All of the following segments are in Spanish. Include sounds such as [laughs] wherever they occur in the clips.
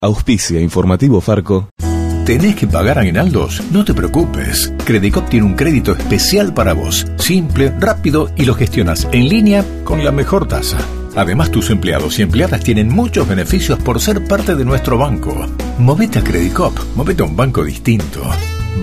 Auspicia Informativo Farco. ¿Tenés que pagar aguinaldos? No te preocupes. Credicop tiene un crédito especial para vos. Simple, rápido y lo gestionas en línea con la mejor tasa. Además, tus empleados y empleadas tienen muchos beneficios por ser parte de nuestro banco. Movete a Credicop, movete a un banco distinto.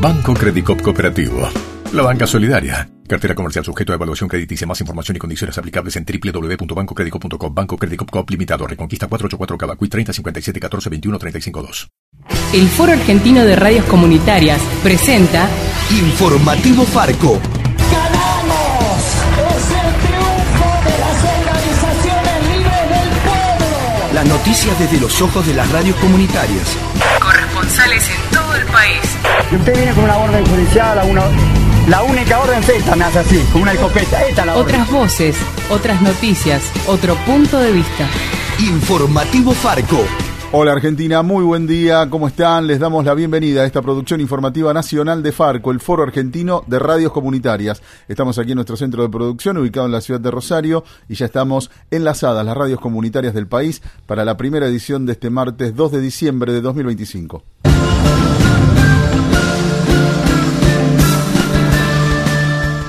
Banco Credicop Cooperativo. La banca solidaria. Cartera comercial sujeto a evaluación crediticia. Más información y condiciones aplicables en www.bancocredico.com. Banco Credicop Coop Limitado. Reconquista 484 Cavacuy 30 57 14 21 35 2. El Foro Argentino de Radios Comunitarias presenta Informativo Farco. ¡Ganamos! ¡Es el triunfo de las organizaciones libres del pueblo! Las noticias desde los ojos de las radios comunitarias. Corresponsales en todo el país. Y usted viene con una orden judicial, una, la única orden es esta, me hace así, con una escopeta. Esta es la orden. Otras voces, otras noticias, otro punto de vista. Informativo Farco. Hola Argentina, muy buen día, ¿cómo están? Les damos la bienvenida a esta producción informativa nacional de Farco, el Foro Argentino de Radios Comunitarias. Estamos aquí en nuestro centro de producción, ubicado en la ciudad de Rosario, y ya estamos enlazadas las radios comunitarias del país para la primera edición de este martes 2 de diciembre de 2025.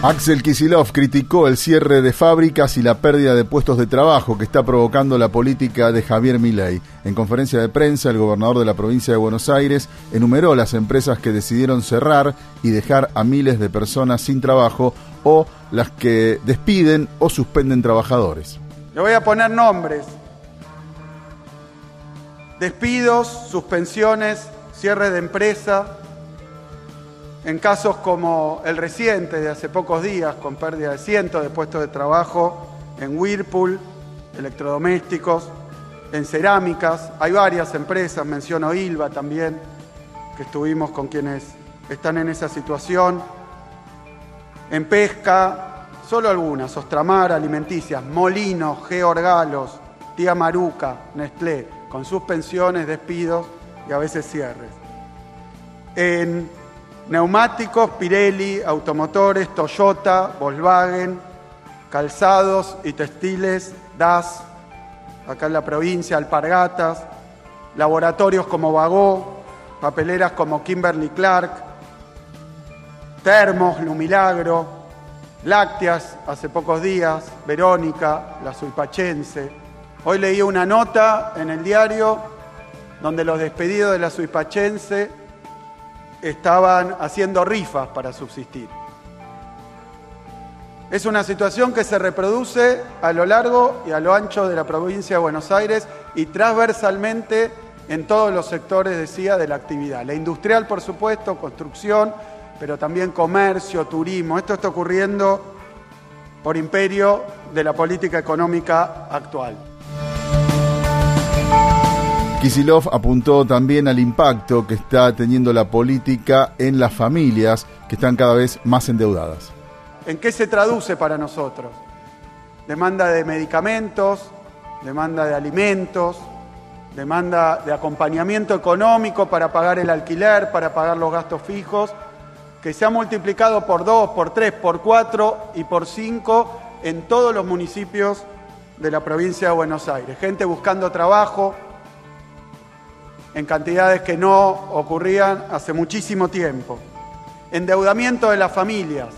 Axel Kisilov criticó el cierre de fábricas y la pérdida de puestos de trabajo que está provocando la política de Javier Milei. En conferencia de prensa, el gobernador de la provincia de Buenos Aires enumeró las empresas que decidieron cerrar y dejar a miles de personas sin trabajo o las que despiden o suspenden trabajadores. Le voy a poner nombres. Despidos, suspensiones, cierre de empresa, en casos como el reciente de hace pocos días, con pérdida de cientos de puestos de trabajo en Whirlpool, electrodomésticos, en cerámicas. Hay varias empresas, menciono Ilva también, que estuvimos con quienes están en esa situación. En pesca, solo algunas, Ostramar, Alimenticias, Molinos, Georgalos, Tía Maruca, Nestlé, con suspensiones, despidos y a veces cierres. En Neumáticos, Pirelli, automotores, Toyota, Volkswagen, calzados y textiles, DAS, acá en la provincia, Alpargatas, laboratorios como Vagó, papeleras como Kimberly Clark, Termos, Lumilagro, Lácteas, hace pocos días, Verónica, la Suipachense. Hoy leí una nota en el diario donde los despedidos de la Suipachense estaban haciendo rifas para subsistir. Es una situación que se reproduce a lo largo y a lo ancho de la provincia de Buenos Aires y transversalmente en todos los sectores, decía, de la actividad. La industrial, por supuesto, construcción, pero también comercio, turismo. Esto está ocurriendo por imperio de la política económica actual. Kisilov apuntó también al impacto que está teniendo la política en las familias que están cada vez más endeudadas. ¿En qué se traduce para nosotros? Demanda de medicamentos, demanda de alimentos, demanda de acompañamiento económico para pagar el alquiler, para pagar los gastos fijos, que se ha multiplicado por dos, por tres, por cuatro y por cinco en todos los municipios de la provincia de Buenos Aires. Gente buscando trabajo, en cantidades que no ocurrían hace muchísimo tiempo. Endeudamiento de las familias.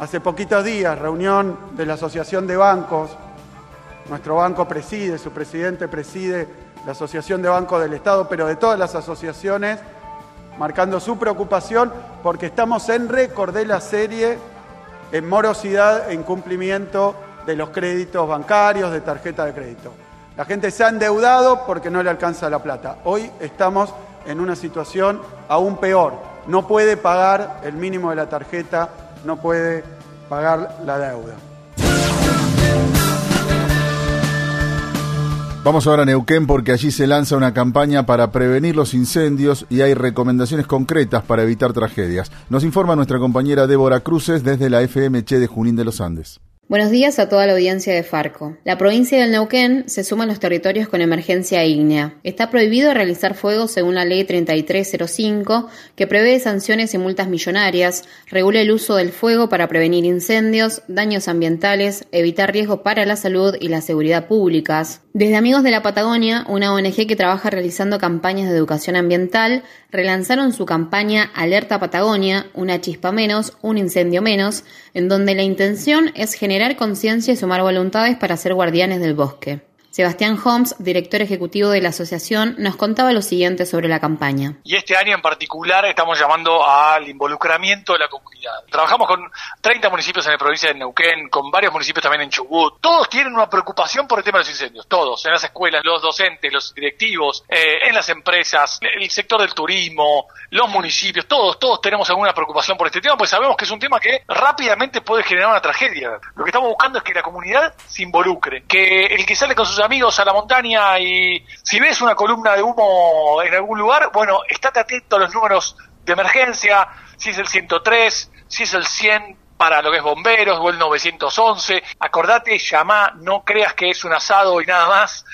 Hace poquitos días, reunión de la Asociación de Bancos. Nuestro banco preside, su presidente preside la Asociación de Bancos del Estado, pero de todas las asociaciones, marcando su preocupación porque estamos en récord de la serie en morosidad e incumplimiento de los créditos bancarios, de tarjeta de crédito. La gente se ha endeudado porque no le alcanza la plata. Hoy estamos en una situación aún peor. No puede pagar el mínimo de la tarjeta, no puede pagar la deuda. Vamos ahora a Neuquén porque allí se lanza una campaña para prevenir los incendios y hay recomendaciones concretas para evitar tragedias. Nos informa nuestra compañera Débora Cruces desde la FMC de Junín de los Andes. Buenos días a toda la audiencia de Farco. La provincia del Neuquén se suma a los territorios con emergencia ígnea. Está prohibido realizar fuego según la ley 3305, que prevé sanciones y multas millonarias, regula el uso del fuego para prevenir incendios, daños ambientales, evitar riesgos para la salud y la seguridad públicas. Desde Amigos de la Patagonia, una ONG que trabaja realizando campañas de educación ambiental, relanzaron su campaña Alerta Patagonia, una chispa menos, un incendio menos, en donde la intención es generar conciencia y sumar voluntades para ser guardianes del bosque. Sebastián Holmes, director ejecutivo de la asociación, nos contaba lo siguiente sobre la campaña. Y este año en particular estamos llamando al involucramiento de la comunidad. Trabajamos con 30 municipios en la provincia de Neuquén, con varios municipios también en Chubut. Todos tienen una preocupación por el tema de los incendios, todos, en las escuelas, los docentes, los directivos, eh, en las empresas, el sector del turismo, los municipios, todos, todos tenemos alguna preocupación por este tema, pues sabemos que es un tema que rápidamente puede generar una tragedia. Lo que estamos buscando es que la comunidad se involucre, que el que sale con sus amigos a la montaña y si ves una columna de humo en algún lugar, bueno, estate atento a los números de emergencia, si es el 103, si es el 100 para lo que es bomberos o el 911. Acordate, llama, no creas que es un asado y nada más.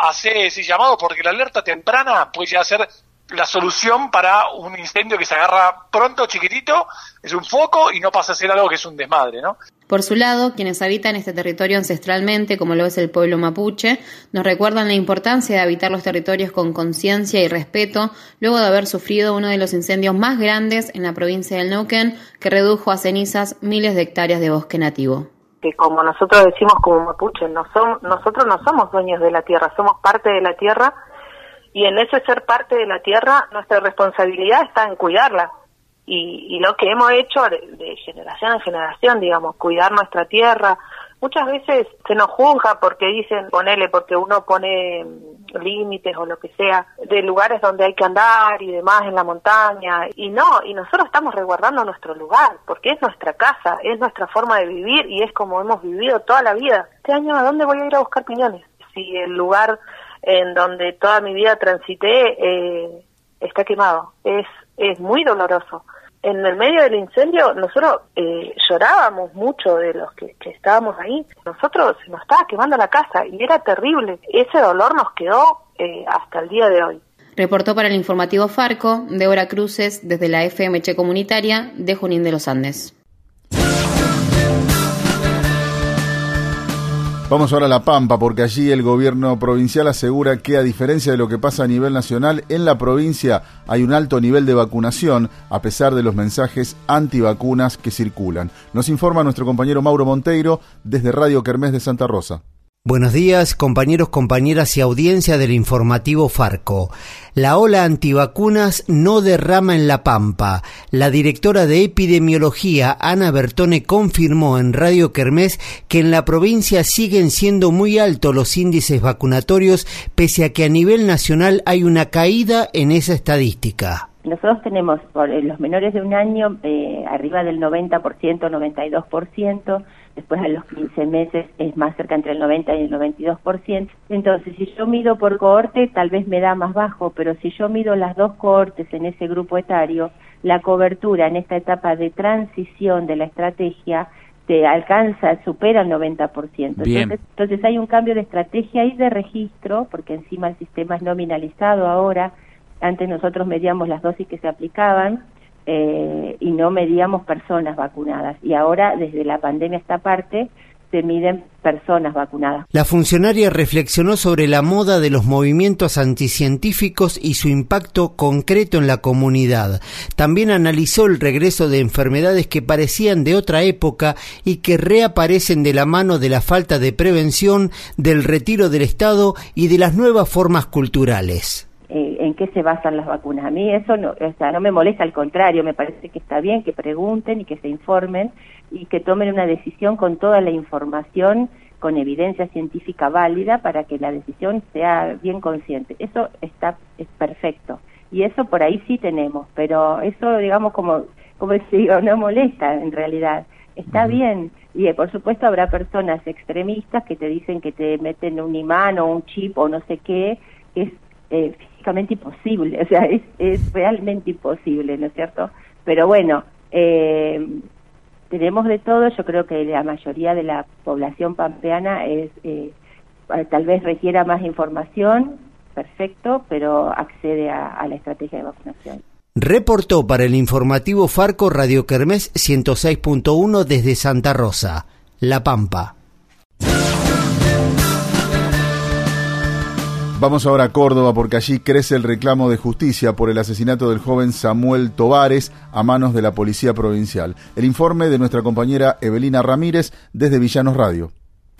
Hace ese llamado porque la alerta temprana puede ya ser la solución para un incendio que se agarra pronto, chiquitito, es un foco y no pasa a ser algo que es un desmadre, ¿no? Por su lado, quienes habitan este territorio ancestralmente, como lo es el pueblo mapuche, nos recuerdan la importancia de habitar los territorios con conciencia y respeto, luego de haber sufrido uno de los incendios más grandes en la provincia del Neuquén, que redujo a cenizas miles de hectáreas de bosque nativo. Que como nosotros decimos como mapuche, no somos, nosotros no somos dueños de la tierra, somos parte de la tierra y en ese ser parte de la tierra, nuestra responsabilidad está en cuidarla y, lo que hemos hecho de, generación en generación, digamos, cuidar nuestra tierra. Muchas veces se nos juzga porque dicen, ponele, porque uno pone límites o lo que sea, de lugares donde hay que andar y demás en la montaña. Y no, y nosotros estamos resguardando nuestro lugar, porque es nuestra casa, es nuestra forma de vivir y es como hemos vivido toda la vida. Este año, ¿a dónde voy a ir a buscar piñones? Si el lugar en donde toda mi vida transité eh, está quemado. Es, es muy doloroso en el medio del incendio nosotros eh, llorábamos mucho de los que, estábamos ahí. Nosotros se nos estaba quemando la casa y era terrible. Ese dolor nos quedó eh, hasta el día de hoy. Reportó para el informativo Farco, Débora Cruces, desde la FMC Comunitaria de Junín de los Andes. Vamos ahora a La Pampa, porque allí el gobierno provincial asegura que, a diferencia de lo que pasa a nivel nacional, en la provincia hay un alto nivel de vacunación, a pesar de los mensajes antivacunas que circulan. Nos informa nuestro compañero Mauro Monteiro desde Radio Kermés de Santa Rosa. Buenos días, compañeros, compañeras y audiencia del informativo Farco. La ola antivacunas no derrama en La Pampa. La directora de epidemiología, Ana Bertone, confirmó en Radio Kermés que en la provincia siguen siendo muy altos los índices vacunatorios, pese a que a nivel nacional hay una caída en esa estadística. Nosotros tenemos por los menores de un año eh, arriba del 90%, 92%, después a los 15 meses es más cerca entre el 90 y el 92%. Entonces, si yo mido por cohorte, tal vez me da más bajo, pero si yo mido las dos cohortes en ese grupo etario, la cobertura en esta etapa de transición de la estrategia te alcanza, supera el 90%. Entonces, entonces hay un cambio de estrategia y de registro, porque encima el sistema es nominalizado ahora, antes nosotros medíamos las dosis que se aplicaban, eh, y no medíamos personas vacunadas. Y ahora, desde la pandemia esta parte, se miden personas vacunadas. La funcionaria reflexionó sobre la moda de los movimientos anticientíficos y su impacto concreto en la comunidad. También analizó el regreso de enfermedades que parecían de otra época y que reaparecen de la mano de la falta de prevención, del retiro del Estado y de las nuevas formas culturales. Eh, en qué se basan las vacunas. A mí eso no, o sea, no me molesta, al contrario, me parece que está bien que pregunten y que se informen y que tomen una decisión con toda la información, con evidencia científica válida para que la decisión sea bien consciente. Eso está es perfecto y eso por ahí sí tenemos, pero eso digamos como como digo, no molesta en realidad. Está bien y eh, por supuesto habrá personas extremistas que te dicen que te meten un imán o un chip o no sé qué, es eh, físicamente imposible, [laughs] o sea, es, es realmente imposible, ¿no es cierto? Pero bueno, eh, tenemos de todo, yo creo que la mayoría de la población pampeana es eh, tal vez requiera más información, perfecto, pero accede a, la estrategia de vacunación. Reportó para el informativo Farco Radio Kermés 106.1 desde Santa Rosa, La Pampa. Vamos ahora a Córdoba porque allí crece el reclamo de justicia por el asesinato del joven Samuel Tovares a manos de la Policía Provincial. El informe de nuestra compañera Evelina Ramírez desde Villanos Radio.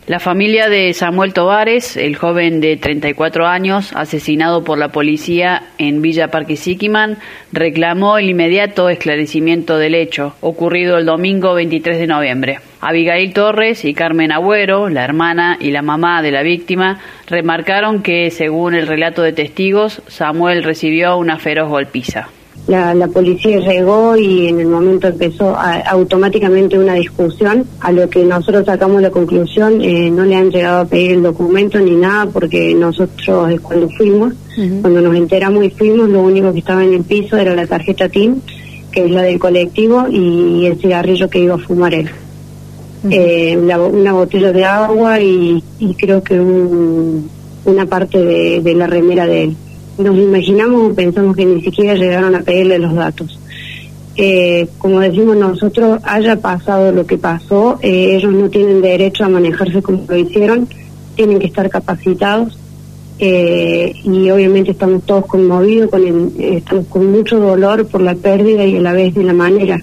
La familia de Samuel Tovares, el joven de 34 años, asesinado por la policía en Villa Parque Siquiman, reclamó el inmediato esclarecimiento del hecho, ocurrido el domingo 23 de noviembre. Abigail Torres y Carmen Agüero, la hermana y la mamá de la víctima, remarcaron que, según el relato de testigos, Samuel recibió una feroz golpiza la, policía llegó y en el momento empezó automáticamente una discusión, a lo que nosotros sacamos la conclusión, eh, no le han llegado a pedir el documento ni nada, porque nosotros eh, cuando fuimos, cuando nos enteramos y fuimos, lo único que estaba en el piso era la tarjeta TIN, que es la del colectivo, y el cigarrillo que iba a fumar él. Eh, una botella de agua y, creo que una parte de la remera de él nos imaginamos o pensamos que ni siquiera llegaron a pedirle los datos. Eh, como decimos nosotros, haya pasado lo que pasó, eh, ellos no tienen derecho a manejarse como lo hicieron, tienen que estar capacitados eh, y obviamente estamos todos conmovidos, con estamos con mucho dolor por la pérdida y a la vez de la manera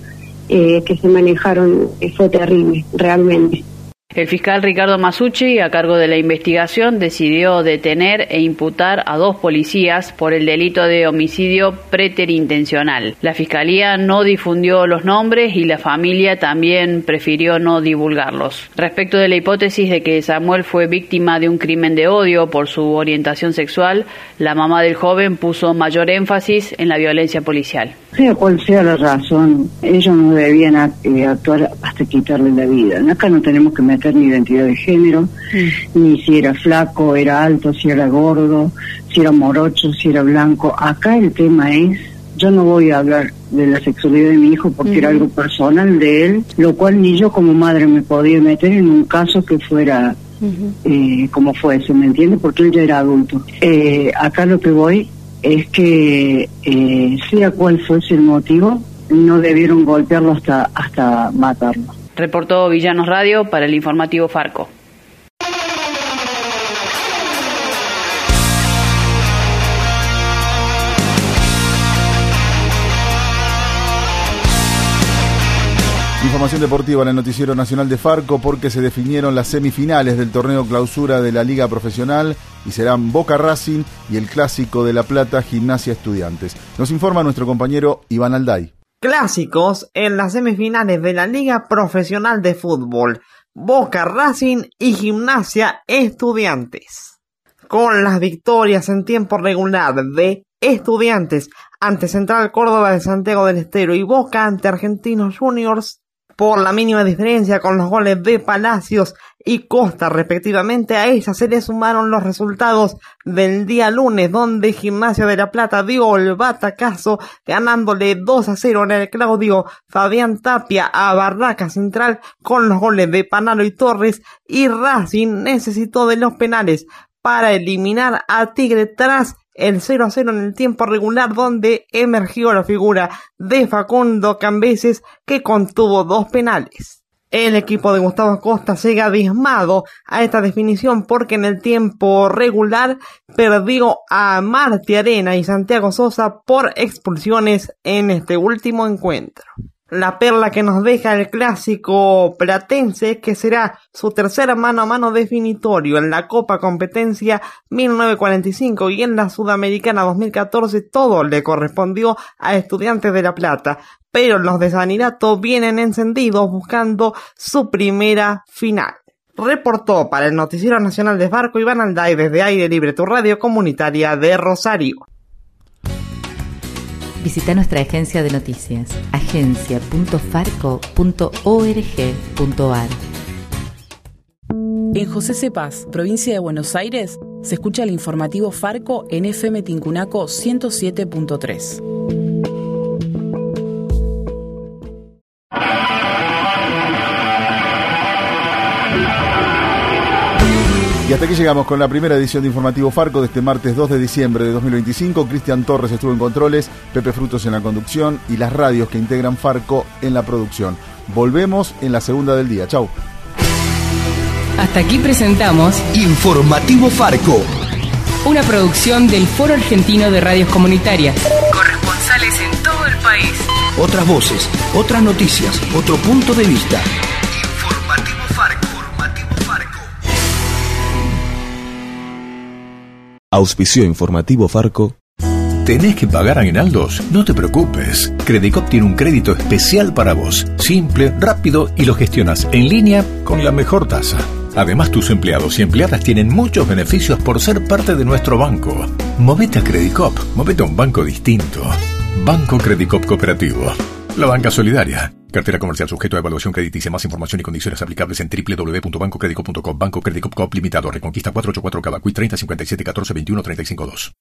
que se manejaron, fue terrible, realmente. El fiscal Ricardo Masucci, a cargo de la investigación, decidió detener e imputar a dos policías por el delito de homicidio preterintencional. La fiscalía no difundió los nombres y la familia también prefirió no divulgarlos. Respecto de la hipótesis de que Samuel fue víctima de un crimen de odio por su orientación sexual, la mamá del joven puso mayor énfasis en la violencia policial. Sea cual sea la razón, ellos no debían eh, actuar hasta quitarle la vida. Acá no tenemos que meter ni identidad de género, mm. ni si era flaco, era alto, si era gordo, si era morocho, si era blanco. Acá el tema es, yo no voy a hablar de la sexualidad de mi hijo porque era algo personal de él, lo cual ni yo como madre me podía meter en un caso que fuera eh, como fuese, ¿me entiende? Porque él ya era adulto. Eh, acá lo que voy es que eh, sea cual fuese el motivo, no debieron golpearlo hasta, hasta matarlo. Reportó Villanos Radio para el informativo Farco. Información deportiva en el Noticiero Nacional de Farco porque se definieron las semifinales del torneo clausura de la Liga Profesional y serán Boca Racing y el clásico de La Plata Gimnasia Estudiantes. Nos informa nuestro compañero Iván Alday. Clásicos en las semifinales de la Liga Profesional de Fútbol. Boca Racing y Gimnasia Estudiantes. Con las victorias en tiempo regular de Estudiantes ante Central Córdoba de Santiago del Estero y Boca ante Argentinos Juniors, por la mínima diferencia con los goles de Palacios y Costa respectivamente. A ella se le sumaron los resultados del día lunes donde Gimnasia de la Plata dio el batacazo ganándole 2 a 0 en el Claudio Fabián Tapia a Barraca Central con los goles de Panalo y Torres y Racing necesitó de los penales para eliminar a Tigre tras el 0 a 0 en el tiempo regular donde emergió la figura de Facundo Cambeses que contuvo dos penales. El equipo de Gustavo Costa llega abismado a esta definición porque en el tiempo regular perdió a Marti Arena y Santiago Sosa por expulsiones en este último encuentro la perla que nos deja el clásico platense, que será su tercera mano a mano definitorio en la Copa Competencia 1945 y en la Sudamericana 2014, todo le correspondió a Estudiantes de La Plata, pero los de Sanirato vienen encendidos buscando su primera final. Reportó para el Noticiero Nacional de Barco Iván Alday desde Aire Libre, tu radio comunitaria de Rosario. Visita nuestra agencia de noticias, agencia.farco.org.ar. En José Cepaz, provincia de Buenos Aires, se escucha el informativo Farco en FM Tincunaco 107.3. Hasta aquí llegamos con la primera edición de Informativo Farco de este martes 2 de diciembre de 2025. Cristian Torres estuvo en controles, Pepe Frutos en la conducción y las radios que integran Farco en la producción. Volvemos en la segunda del día. Chau. Hasta aquí presentamos Informativo Farco. Una producción del Foro Argentino de Radios Comunitarias. Corresponsales en todo el país. Otras voces, otras noticias, otro punto de vista. Auspicio informativo Farco. ¿Tenés que pagar aguinaldos? No te preocupes. Credicop tiene un crédito especial para vos. Simple, rápido y lo gestionas en línea con la mejor tasa. Además, tus empleados y empleadas tienen muchos beneficios por ser parte de nuestro banco. Movete a Credicop, movete a un banco distinto. Banco Credicop Cooperativo. La banca solidaria. Cartera comercial sujeto a evaluación crediticia. Más información y condiciones aplicables en www.bancocredicop.com. Banco Credicop Limitado. Reconquista 484 Cavacuy 30 57 14 21 35 2.